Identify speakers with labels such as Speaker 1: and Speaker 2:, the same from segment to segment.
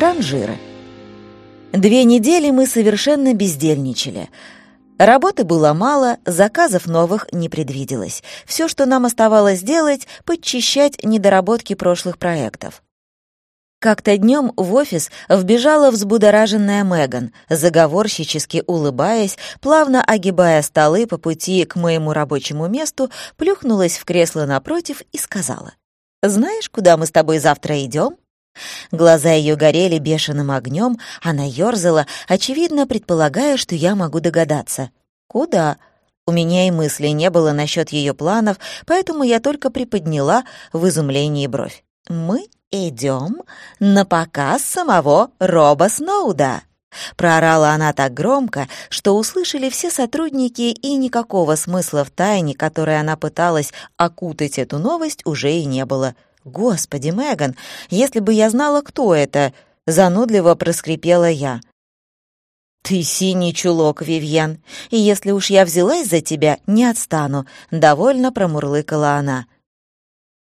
Speaker 1: Транжиры. Две недели мы совершенно бездельничали. Работы было мало, заказов новых не предвиделось. Все, что нам оставалось делать, подчищать недоработки прошлых проектов. Как-то днем в офис вбежала взбудораженная Меган, заговорщически улыбаясь, плавно огибая столы по пути к моему рабочему месту, плюхнулась в кресло напротив и сказала, «Знаешь, куда мы с тобой завтра идем?» Глаза ее горели бешеным огнем, она ерзала, очевидно, предполагая, что я могу догадаться. «Куда?» У меня и мысли не было насчет ее планов, поэтому я только приподняла в изумлении бровь. «Мы идем на показ самого Роба Сноуда!» Проорала она так громко, что услышали все сотрудники, и никакого смысла в тайне, которой она пыталась окутать эту новость, уже и не было. «Господи, Меган, если бы я знала, кто это!» — занудливо проскрипела я. «Ты синий чулок, Вивьен, и если уж я взялась за тебя, не отстану», — довольно промурлыкала она.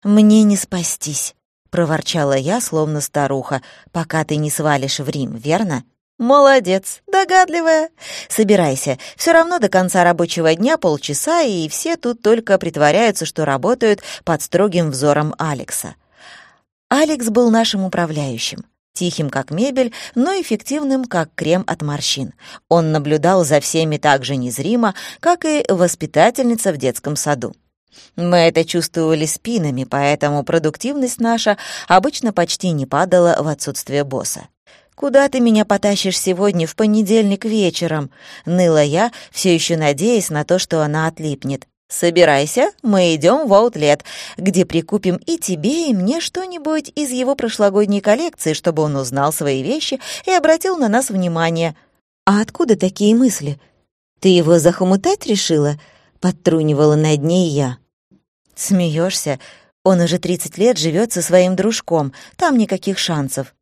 Speaker 1: «Мне не спастись», — проворчала я, словно старуха, «пока ты не свалишь в Рим, верно?» «Молодец, догадливая. Собирайся. Все равно до конца рабочего дня полчаса, и все тут только притворяются, что работают под строгим взором Алекса». Алекс был нашим управляющим. Тихим, как мебель, но эффективным, как крем от морщин. Он наблюдал за всеми так же незримо, как и воспитательница в детском саду. Мы это чувствовали спинами, поэтому продуктивность наша обычно почти не падала в отсутствие босса. «Куда ты меня потащишь сегодня в понедельник вечером?» — ныла я, все еще надеясь на то, что она отлипнет. «Собирайся, мы идем в Аутлет, где прикупим и тебе, и мне что-нибудь из его прошлогодней коллекции, чтобы он узнал свои вещи и обратил на нас внимание». «А откуда такие мысли? Ты его захомутать решила?» — подтрунивала над ней я. «Смеешься? Он уже 30 лет живет со своим дружком, там никаких шансов.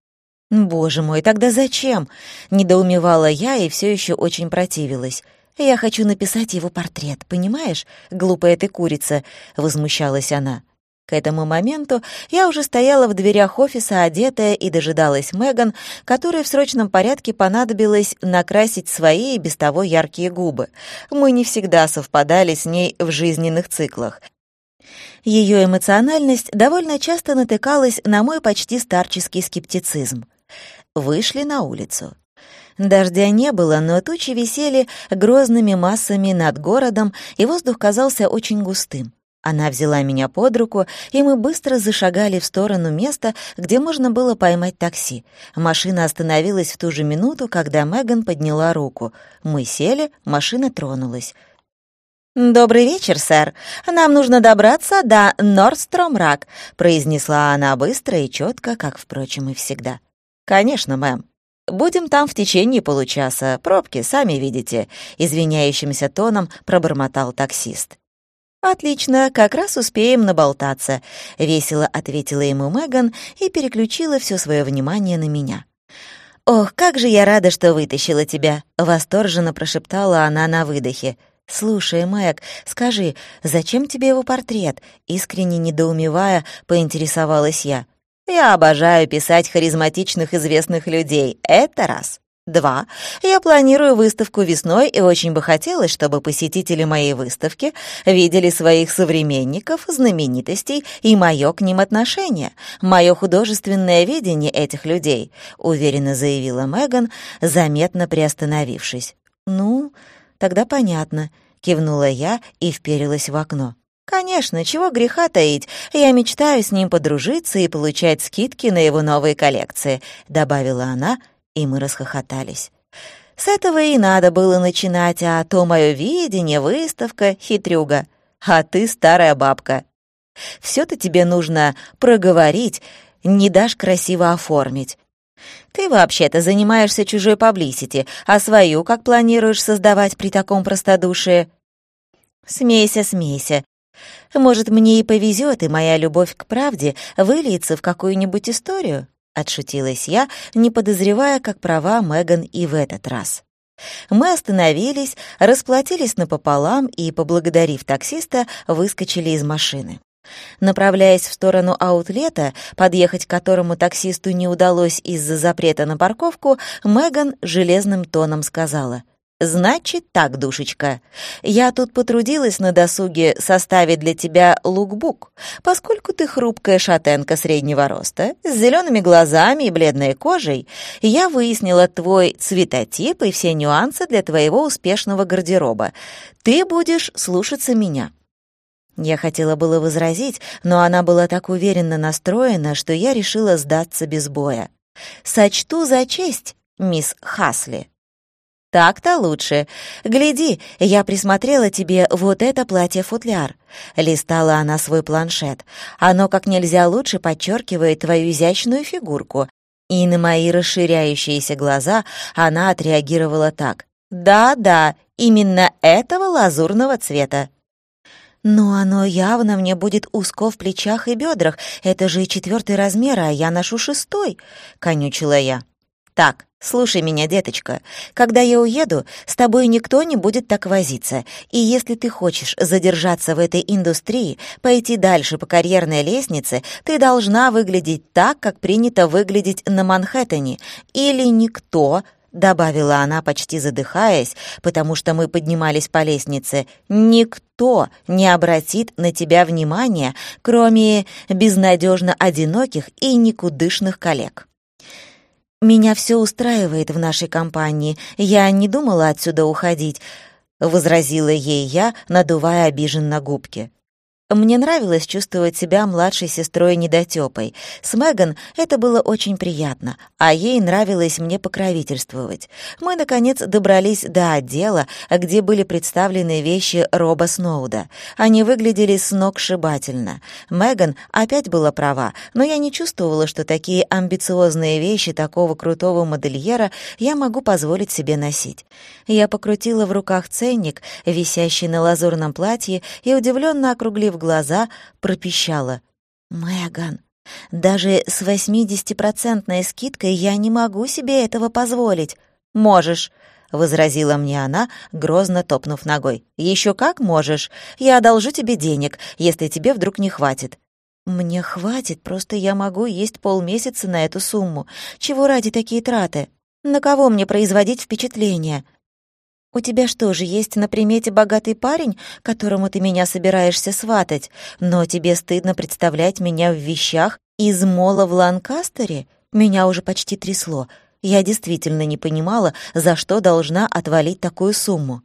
Speaker 1: «Боже мой, тогда зачем?» — недоумевала я и все еще очень противилась. «Я хочу написать его портрет, понимаешь, глупая ты курица», — возмущалась она. К этому моменту я уже стояла в дверях офиса, одетая, и дожидалась Меган, которой в срочном порядке понадобилось накрасить свои и без того яркие губы. Мы не всегда совпадали с ней в жизненных циклах. Ее эмоциональность довольно часто натыкалась на мой почти старческий скептицизм вышли на улицу. Дождя не было, но тучи висели грозными массами над городом, и воздух казался очень густым. Она взяла меня под руку, и мы быстро зашагали в сторону места, где можно было поймать такси. Машина остановилась в ту же минуту, когда Меган подняла руку. Мы сели, машина тронулась. «Добрый вечер, сэр. Нам нужно добраться до Нордстромрак», произнесла она быстро и четко, как, впрочем, и всегда. «Конечно, мэм. Будем там в течение получаса. Пробки, сами видите», — извиняющимся тоном пробормотал таксист. «Отлично, как раз успеем наболтаться», — весело ответила ему Меган и переключила все свое внимание на меня. «Ох, как же я рада, что вытащила тебя!» — восторженно прошептала она на выдохе. «Слушай, Мэг, скажи, зачем тебе его портрет?» Искренне недоумевая, поинтересовалась я. Я обожаю писать харизматичных известных людей. Это раз. Два. Я планирую выставку весной, и очень бы хотелось, чтобы посетители моей выставки видели своих современников, знаменитостей и мое к ним отношение, мое художественное видение этих людей», — уверенно заявила Меган, заметно приостановившись. «Ну, тогда понятно», — кивнула я и вперилась в окно. «Конечно, чего греха таить, я мечтаю с ним подружиться и получать скидки на его новые коллекции», — добавила она, и мы расхохотались. «С этого и надо было начинать, а то мое видение, выставка, хитрюга. А ты старая бабка. Все-то тебе нужно проговорить, не дашь красиво оформить. Ты вообще-то занимаешься чужой паблисити, а свою как планируешь создавать при таком простодушии?» «Смейся, смейся. Может, мне и повезет, и моя любовь к правде выльется в какую-нибудь историю?» — отшутилась я, не подозревая, как права Меган и в этот раз. Мы остановились, расплатились напополам и, поблагодарив таксиста, выскочили из машины. Направляясь в сторону аутлета, подъехать к которому таксисту не удалось из-за запрета на парковку, Меган железным тоном сказала — «Значит так, душечка, я тут потрудилась на досуге составить для тебя лукбук, поскольку ты хрупкая шатенка среднего роста, с зелеными глазами и бледной кожей, я выяснила твой цветотип и все нюансы для твоего успешного гардероба. Ты будешь слушаться меня». Я хотела было возразить, но она была так уверенно настроена, что я решила сдаться без боя. «Сочту за честь, мисс Хасли». «Так-то лучше. Гляди, я присмотрела тебе вот это платье-футляр». Листала она свой планшет. Оно как нельзя лучше подчеркивает твою изящную фигурку. И на мои расширяющиеся глаза она отреагировала так. «Да-да, именно этого лазурного цвета». «Но оно явно мне будет узко в плечах и бедрах. Это же четвертый размер, а я ношу шестой», — конючила я. «Так, слушай меня, деточка. Когда я уеду, с тобой никто не будет так возиться. И если ты хочешь задержаться в этой индустрии, пойти дальше по карьерной лестнице, ты должна выглядеть так, как принято выглядеть на Манхэттене. Или никто добавила она, почти задыхаясь, потому что мы поднимались по лестнице, никто не обратит на тебя внимания, кроме безнадежно одиноких и никудышных коллег. Меня все устраивает в нашей компании. Я не думала отсюда уходить, возразила ей я, надувая обиженно губки. Мне нравилось чувствовать себя младшей сестрой недотёпой. С Меган это было очень приятно, а ей нравилось мне покровительствовать. Мы, наконец, добрались до отдела, где были представлены вещи Роба Сноуда. Они выглядели сногсшибательно. Меган опять была права, но я не чувствовала, что такие амбициозные вещи такого крутого модельера я могу позволить себе носить. Я покрутила в руках ценник, висящий на лазурном платье, и удивленно округлив глаза, пропищала. «Меган, даже с восьмидесятипроцентной скидкой я не могу себе этого позволить». «Можешь», — возразила мне она, грозно топнув ногой. «Еще как можешь. Я одолжу тебе денег, если тебе вдруг не хватит». «Мне хватит, просто я могу есть полмесяца на эту сумму. Чего ради такие траты? На кого мне производить впечатление?» «У тебя что же, есть на примете богатый парень, которому ты меня собираешься сватать, но тебе стыдно представлять меня в вещах из мола в Ланкастере? Меня уже почти трясло. Я действительно не понимала, за что должна отвалить такую сумму».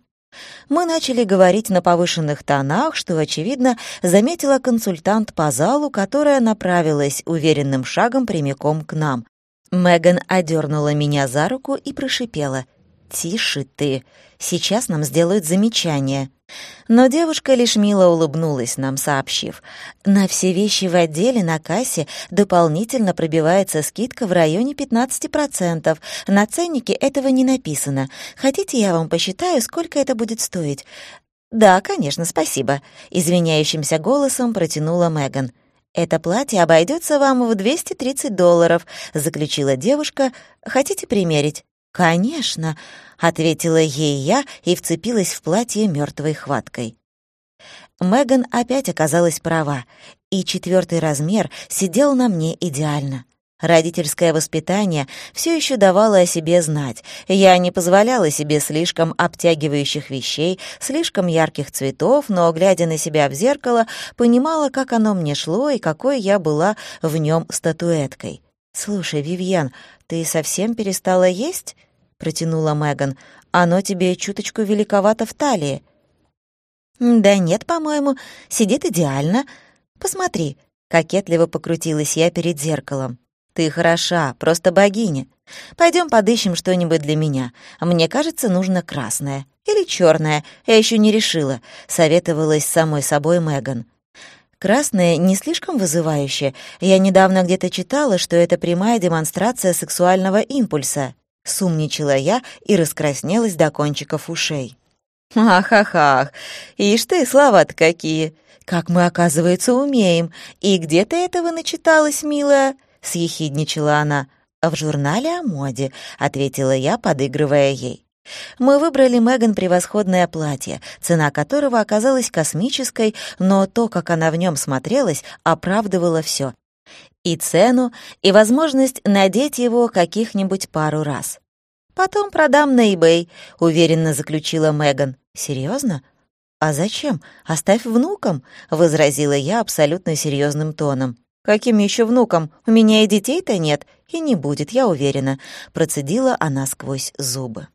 Speaker 1: Мы начали говорить на повышенных тонах, что, очевидно, заметила консультант по залу, которая направилась уверенным шагом прямиком к нам. Меган одернула меня за руку и прошипела — «Тише ты, сейчас нам сделают замечание». Но девушка лишь мило улыбнулась нам, сообщив. «На все вещи в отделе на кассе дополнительно пробивается скидка в районе 15%. На ценнике этого не написано. Хотите, я вам посчитаю, сколько это будет стоить?» «Да, конечно, спасибо», — извиняющимся голосом протянула Меган. «Это платье обойдется вам в 230 долларов», — заключила девушка. «Хотите примерить?» «Конечно», — ответила ей я и вцепилась в платье мертвой хваткой. Меган опять оказалась права, и четвертый размер сидел на мне идеально. Родительское воспитание все еще давало о себе знать. Я не позволяла себе слишком обтягивающих вещей, слишком ярких цветов, но, глядя на себя в зеркало, понимала, как оно мне шло и какой я была в нем статуэткой. «Слушай, Вивьен, ты совсем перестала есть?» — протянула Меган. «Оно тебе чуточку великовато в талии». «Да нет, по-моему, сидит идеально. Посмотри». Кокетливо покрутилась я перед зеркалом. «Ты хороша, просто богиня. Пойдем подыщем что-нибудь для меня. Мне кажется, нужно красное. Или черное. Я еще не решила», — советовалась самой собой Меган. Красное не слишком вызывающе. Я недавно где-то читала, что это прямая демонстрация сексуального импульса. Сумничала я и раскраснелась до кончиков ушей. «Ах-ах-ах! Ишь ты, слова-то какие! Как мы, оказывается, умеем! И где ты этого начиталась, милая?» — съехидничала она. «В журнале о моде», — ответила я, подыгрывая ей. Мы выбрали Меган превосходное платье, цена которого оказалась космической, но то, как она в нем смотрелась, оправдывало все. И цену, и возможность надеть его каких-нибудь пару раз. «Потом продам на eBay», — уверенно заключила Меган. «Серьезно? А зачем? Оставь внукам», — возразила я абсолютно серьезным тоном. «Каким еще внукам? У меня и детей-то нет, и не будет, я уверена», — процедила она сквозь зубы.